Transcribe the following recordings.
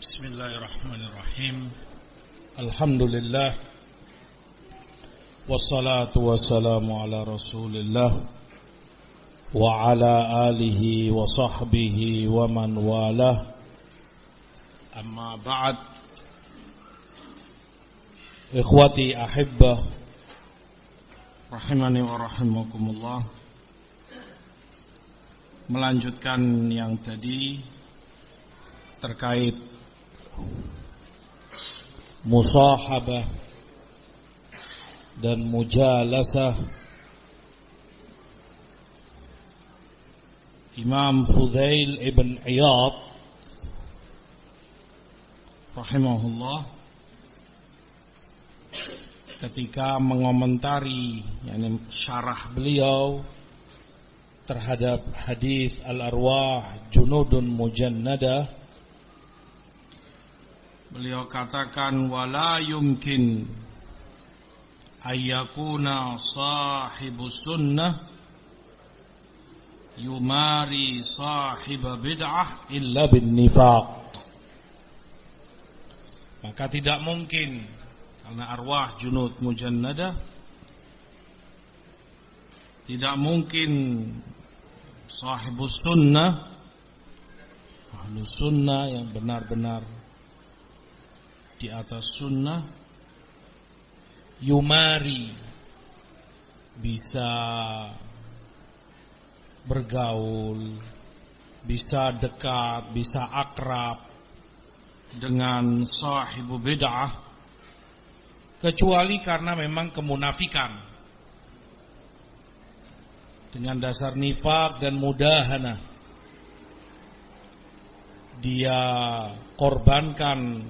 بسم الله الرحمن الرحيم الحمد لله والصلاة والسلام على رسول الله وعلى آله وصحبه ومن والاه أما بعد إخوتي أحبة رحمني ورحمكم الله melanjutkan yang tadi terkait musahabah dan mujalasah Imam Fudail ibn Iyad rahimahullah ketika mengomentari yakni syarah beliau terhadap hadis al-arwah junudun mujannada beliau katakan wala yumkin ayyakuna sahibu sunnah yumari sahib bid'ah illa bin nifaq. Maka tidak mungkin karena arwah junud mujannada tidak mungkin sahibus sunnah ahlu sunnah yang benar-benar di atas sunnah yumari bisa bergaul bisa dekat bisa akrab dengan sahibu bid'ah kecuali karena memang kemunafikan. Dengan dasar nifak dan mudahana dia korbankan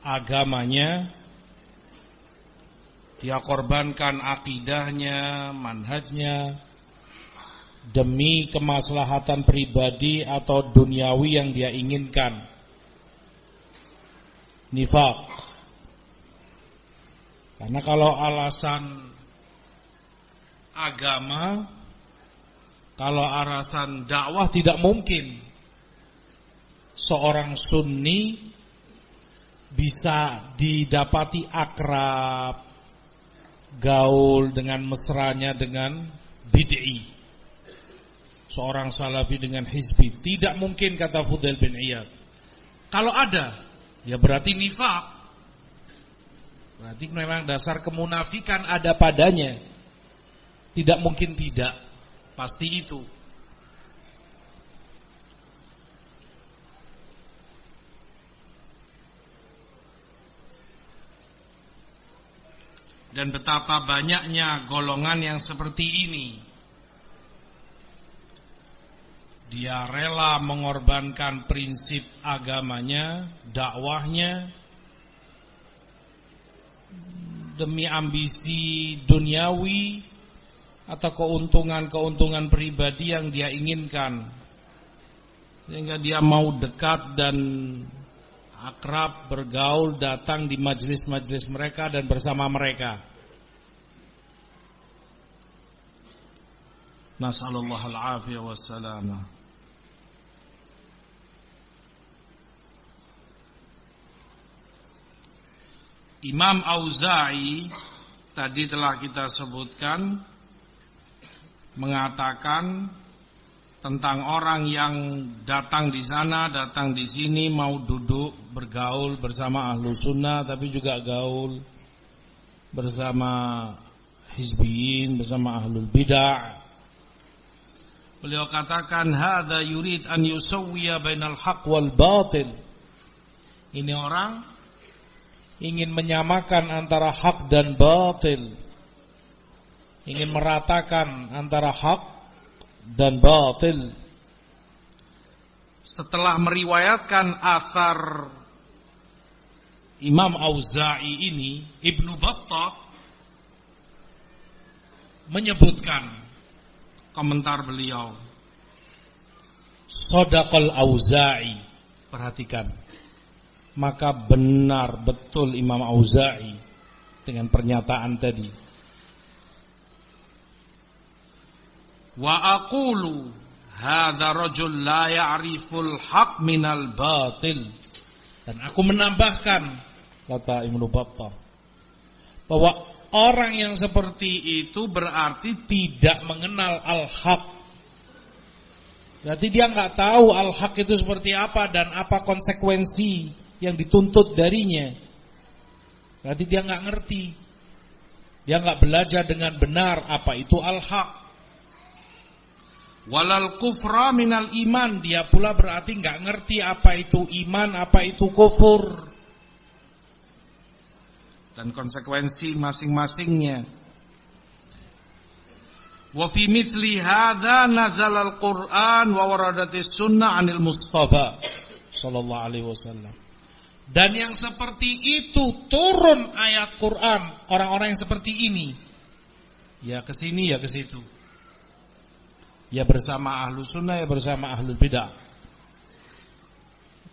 agamanya dia korbankan akidahnya manhajnya demi kemaslahatan pribadi atau duniawi yang dia inginkan. Nifak karena kalau alasan agama kalau alasan dakwah tidak mungkin. Seorang sunni bisa didapati akrab gaul dengan mesranya dengan bid'i. Seorang salafi dengan hizbi. Tidak mungkin kata Fudail bin Iyad. Kalau ada ya berarti nifak. Berarti memang dasar kemunafikan ada padanya. Tidak mungkin tidak. Pasti itu. Dan betapa banyaknya golongan yang seperti ini. Dia rela mengorbankan prinsip agamanya, dakwahnya, demi ambisi duniawi, atau keuntungan-keuntungan pribadi yang dia inginkan. Sehingga dia mau dekat dan akrab bergaul datang di majelis-majelis mereka dan bersama mereka nasallallahu al-afiyah wassalamah Imam Auza'i tadi telah kita sebutkan mengatakan tentang orang yang datang di sana, datang di sini mau duduk bergaul bersama ahlu sunnah tapi juga gaul bersama hizbiyin, bersama ahlul bidah. Beliau katakan hadza yurid an yusawwiya bainal haq wal batil. Ini orang ingin menyamakan antara hak dan batil ingin meratakan antara hak dan batil. Setelah meriwayatkan asar Imam Auza'i ini, Ibnu Battah menyebutkan komentar beliau. Sodakal Auza'i. Perhatikan. Maka benar betul Imam Auza'i dengan pernyataan tadi. Wa aqulu hadza rajul la ya'riful haq minal batil. Dan aku menambahkan kata Ibnu Battah bahwa orang yang seperti itu berarti tidak mengenal al-haq. Berarti dia nggak tahu al-haq itu seperti apa dan apa konsekuensi yang dituntut darinya. Berarti dia nggak ngerti. Dia nggak belajar dengan benar apa itu al-haq. Walal kufra minal iman Dia pula berarti nggak ngerti apa itu iman, apa itu kufur Dan konsekuensi masing-masingnya Wa fi mithli hadha nazal al-Qur'an wa waradatis sunnah anil Mustafa sallallahu alaihi wasallam. Dan yang seperti itu turun ayat Quran orang-orang yang seperti ini. Ya ke sini ya ke situ. Ya bersama ahlu sunnah, ya bersama ahlu bidah.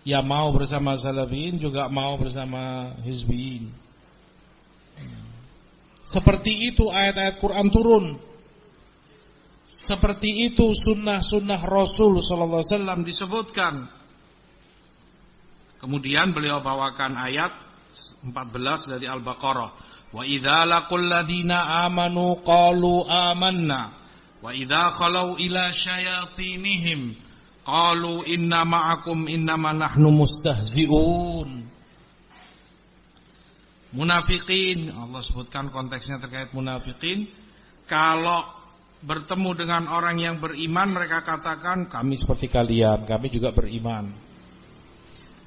Ya mau bersama salafiyin, juga mau bersama hizbiyin. Seperti itu ayat-ayat Quran turun. Seperti itu sunnah-sunnah Rasul Sallallahu Alaihi Wasallam disebutkan. Kemudian beliau bawakan ayat 14 dari Al-Baqarah. Wa idza laqul ladina amanu qalu amanna Wa idza khalau ila syayatinihim qalu inna ma'akum innama nahnu mustahzi'un. Munafikin, Allah sebutkan konteksnya terkait munafikin. Kalau bertemu dengan orang yang beriman mereka katakan kami seperti kalian, kami juga beriman.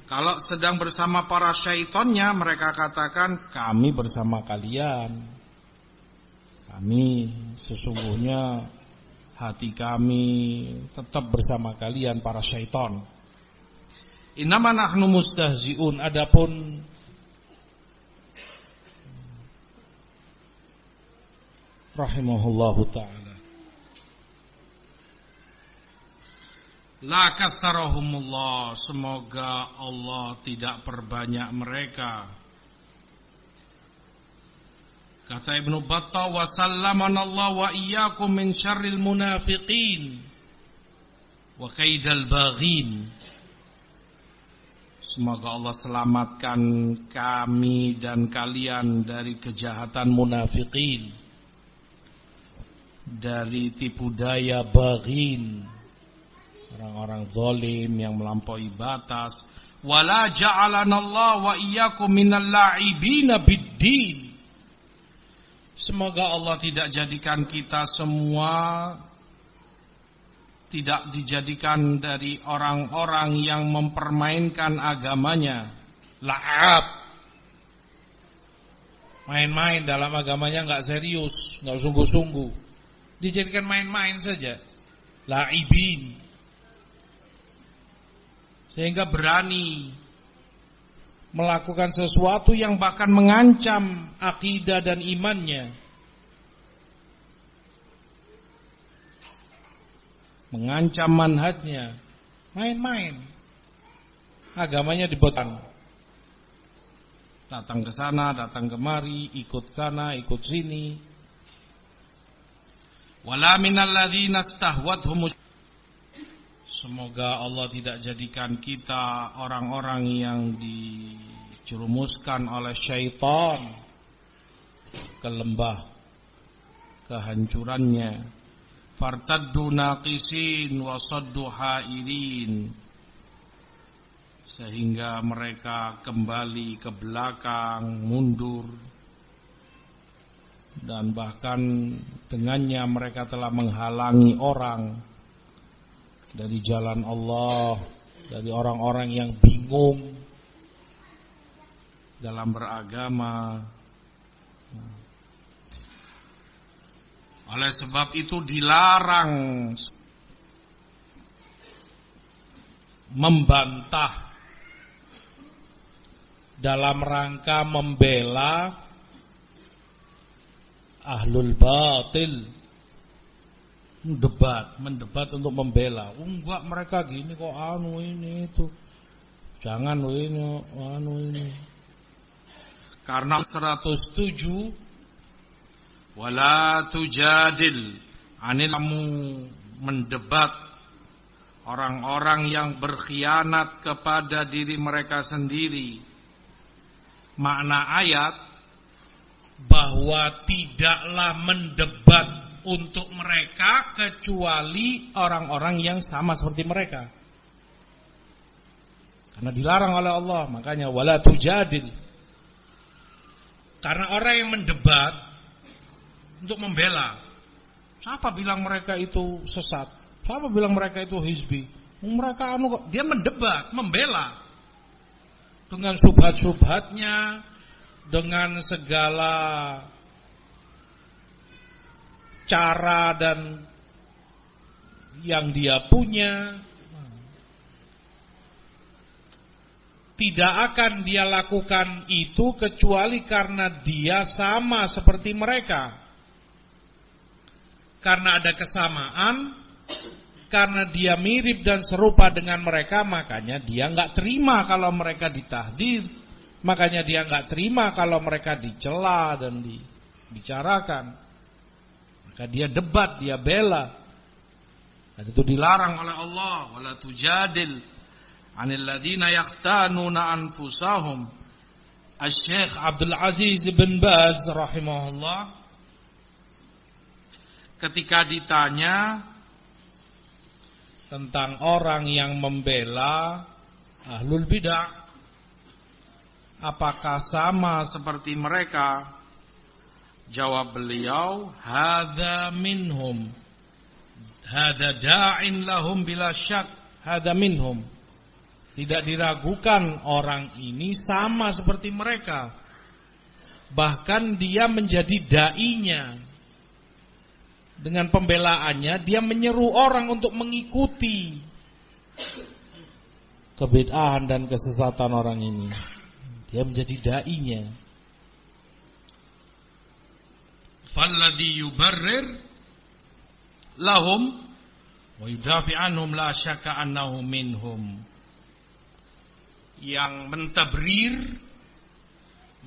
Kalau sedang bersama para syaitonnya mereka katakan kami bersama kalian. Kami sesungguhnya hati kami tetap bersama kalian para syaitan. Innama nahnu mustahzi'un adapun rahimahullahu taala La katharahumullah semoga Allah tidak perbanyak mereka Kata Ibnu Battah wa Allah wa iyyakum min syarril munafiqin wa kaidal baghin. Semoga Allah selamatkan kami dan kalian dari kejahatan munafikin. Dari tipu daya baghin. Orang-orang zalim yang melampaui batas. Wala ja'alanallahu wa iyyakum minal la'ibina bid-din. Semoga Allah tidak jadikan kita semua tidak dijadikan dari orang-orang yang mempermainkan agamanya. La'ab. Main-main dalam agamanya nggak serius, nggak sungguh-sungguh. Dijadikan main-main saja. La'ibin. Sehingga berani melakukan sesuatu yang bahkan mengancam akidah dan imannya. Mengancam manhajnya. Main-main. Agamanya dibotan. Datang ke sana, datang kemari, ikut sana, ikut sini. Wala Semoga Allah tidak jadikan kita orang-orang yang dicerumuskan oleh syaitan ke lembah kehancurannya. Fartaddu naqisin wa saddu hailin sehingga mereka kembali ke belakang, mundur dan bahkan dengannya mereka telah menghalangi orang dari jalan Allah, dari orang-orang yang bingung dalam beragama. Oleh sebab itu dilarang membantah dalam rangka membela ahlul batil debat, mendebat untuk membela. Enggak mereka gini kok anu ini itu. Jangan ini anu ini. Karena 107 wala tujadil anil kamu mendebat orang-orang yang berkhianat kepada diri mereka sendiri. Makna ayat bahwa tidaklah mendebat untuk mereka kecuali orang-orang yang sama seperti mereka. Karena dilarang oleh Allah, makanya wala tujadil. Karena orang yang mendebat untuk membela. Siapa bilang mereka itu sesat? Siapa bilang mereka itu hizbi? Mereka anu dia mendebat, membela dengan subhat-subhatnya, dengan segala cara dan yang dia punya tidak akan dia lakukan itu kecuali karena dia sama seperti mereka. Karena ada kesamaan, karena dia mirip dan serupa dengan mereka, makanya dia nggak terima kalau mereka ditahdir, makanya dia nggak terima kalau mereka dicela dan dibicarakan. Maka dia debat, dia bela. Dan itu dilarang oleh Allah, wala tujadil 'anil ladina yaqtanuna anfusahum. Asy-Syaikh Abdul Aziz bin Baz rahimahullah ketika ditanya tentang orang yang membela ahlul bidah apakah sama seperti mereka Jawab beliau, "Hadza minhum." Hadza da'in lahum bila syak. Hadza minhum. Tidak diragukan orang ini sama seperti mereka. Bahkan dia menjadi dai-nya. Dengan pembelaannya dia menyeru orang untuk mengikuti kebid'ahan dan kesesatan orang ini. Dia menjadi dai-nya. falladhi yubarrir lahum wa yudafi anhum la syakka annahu minhum. Yang mentabrir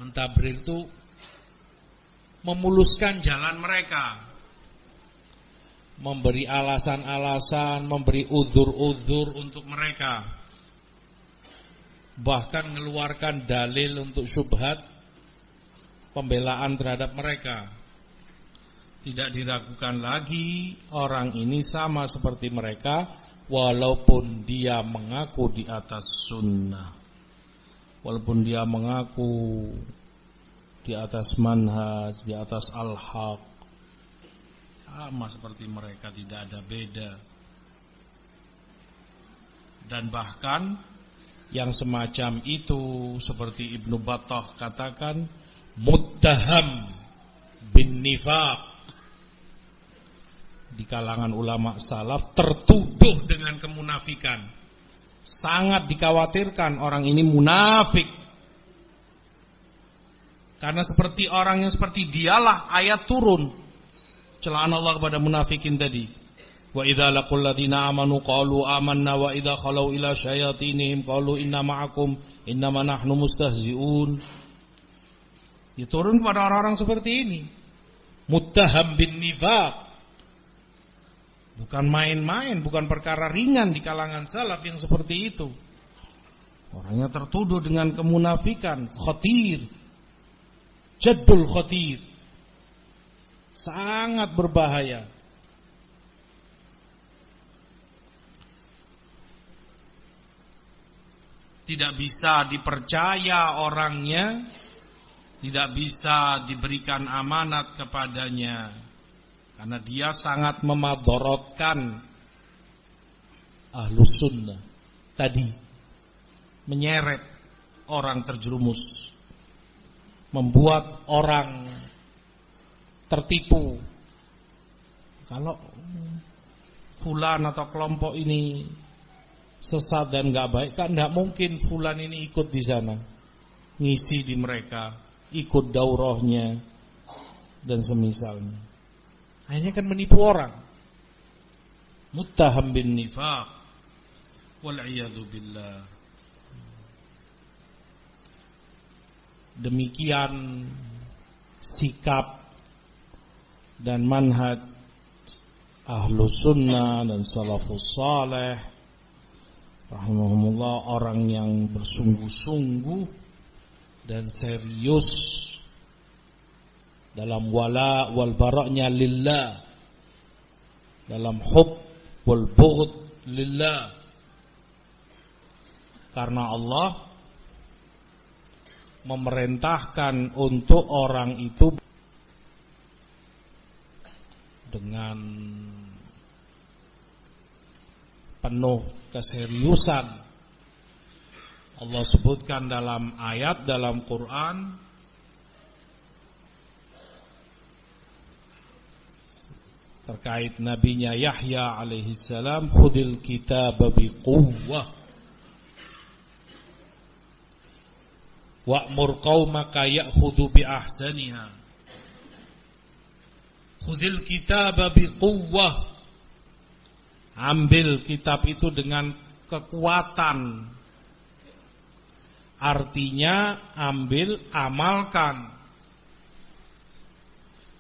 mentabrir itu memuluskan jalan mereka. Memberi alasan-alasan memberi uzur-uzur untuk mereka bahkan mengeluarkan dalil untuk syubhat pembelaan terhadap mereka tidak diragukan lagi orang ini sama seperti mereka walaupun dia mengaku di atas sunnah. Walaupun dia mengaku di atas manhaj, di atas al-haq. Sama seperti mereka tidak ada beda. Dan bahkan yang semacam itu seperti Ibnu Battah katakan muttaham bin nifaq di kalangan ulama salaf tertuduh dengan kemunafikan. Sangat dikhawatirkan orang ini munafik. Karena seperti orang yang seperti dialah ayat turun. Celaan Allah kepada munafikin tadi. Idza laqul ladina amanu qalu amanna wa idza khalau ila syayatinihim qalu inna ma'akum innama nahnu mustahzi'un. Diturun kepada orang-orang seperti ini. Muttaham bin nifaq Bukan main-main, bukan perkara ringan di kalangan salaf yang seperti itu. Orangnya tertuduh dengan kemunafikan, khotir. Jadul khotir. Sangat berbahaya. Tidak bisa dipercaya orangnya, tidak bisa diberikan amanat kepadanya. Karena dia sangat memadorotkan ahlus sunnah tadi. Menyeret orang terjerumus. Membuat orang tertipu. Kalau fulan atau kelompok ini sesat dan gak baik kan gak mungkin fulan ini ikut di sana ngisi di mereka ikut daurahnya dan semisalnya Akhirnya kan menipu orang. Muttaham bin nifaq. Wal'iyadu billah. Demikian sikap dan manhaj ahlu sunnah dan salafus saleh rahimahumullah orang yang bersungguh-sungguh dan serius dalam wala wal baraknya lillah dalam hub wal bughd lillah. Karena Allah memerintahkan untuk orang itu dengan penuh keseriusan. Allah sebutkan dalam ayat dalam Quran terkait nabinya Yahya alaihi salam khudil kitab biquwwah. Wa'mur qaumaka ya'khudhu bi ahsaniha khudil kitab biquwwah Ambil kitab itu dengan kekuatan. Artinya ambil, amalkan.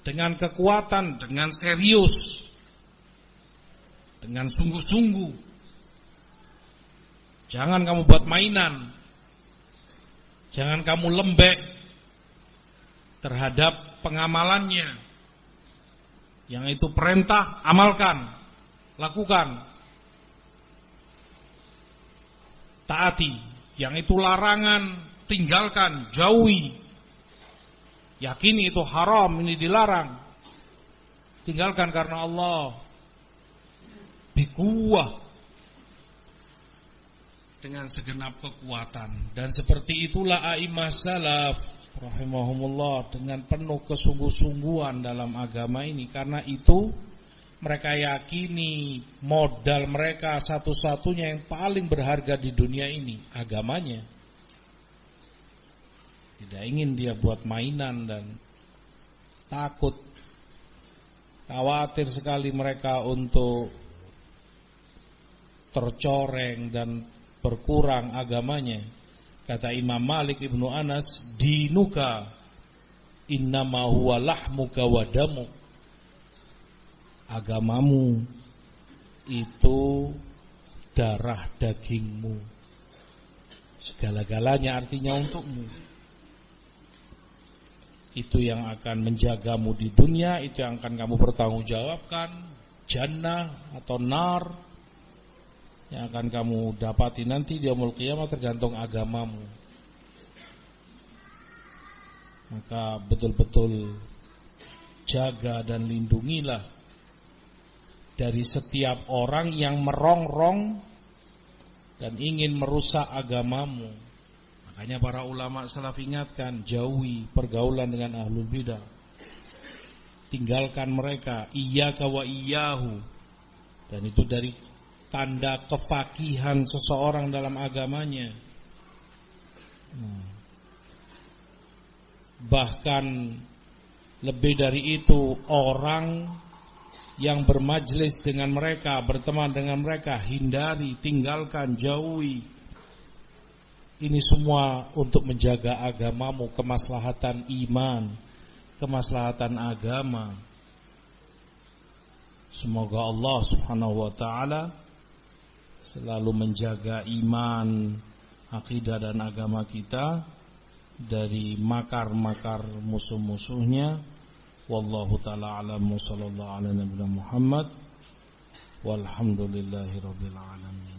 Dengan kekuatan, dengan serius. Dengan sungguh-sungguh. Jangan kamu buat mainan. Jangan kamu lembek terhadap pengamalannya. Yang itu perintah, amalkan lakukan. Taati, yang itu larangan, tinggalkan, jauhi. Yakini itu haram, ini dilarang. Tinggalkan karena Allah. Bikuah dengan segenap kekuatan dan seperti itulah a'immah salaf rahimahumullah dengan penuh kesungguh-sungguhan dalam agama ini karena itu mereka yakini modal mereka satu-satunya yang paling berharga di dunia ini agamanya. Tidak ingin dia buat mainan dan takut khawatir sekali mereka untuk tercoreng dan berkurang agamanya. Kata Imam Malik Ibnu Anas, dinuka innama huwa lahmuka wa agamamu itu darah dagingmu. Segala-galanya artinya untukmu. Itu yang akan menjagamu di dunia, itu yang akan kamu bertanggungjawabkan, jannah atau nar yang akan kamu dapati nanti di yaumul qiyamah tergantung agamamu. Maka betul-betul jaga dan lindungilah dari setiap orang yang merongrong dan ingin merusak agamamu. Makanya para ulama salaf ingatkan, jauhi pergaulan dengan ahlul bidah. Tinggalkan mereka, iya kawa iyahu. Dan itu dari tanda kefakihan seseorang dalam agamanya. Hmm. Bahkan lebih dari itu orang yang bermajlis dengan mereka, berteman dengan mereka, hindari, tinggalkan, jauhi. Ini semua untuk menjaga agamamu, kemaslahatan iman, kemaslahatan agama. Semoga Allah Subhanahu wa taala selalu menjaga iman, akidah dan agama kita dari makar-makar musuh-musuhnya Wallahu taala alam sallallahu ala nabiyina Muhammad. Walhamdulillahi rabbil alamin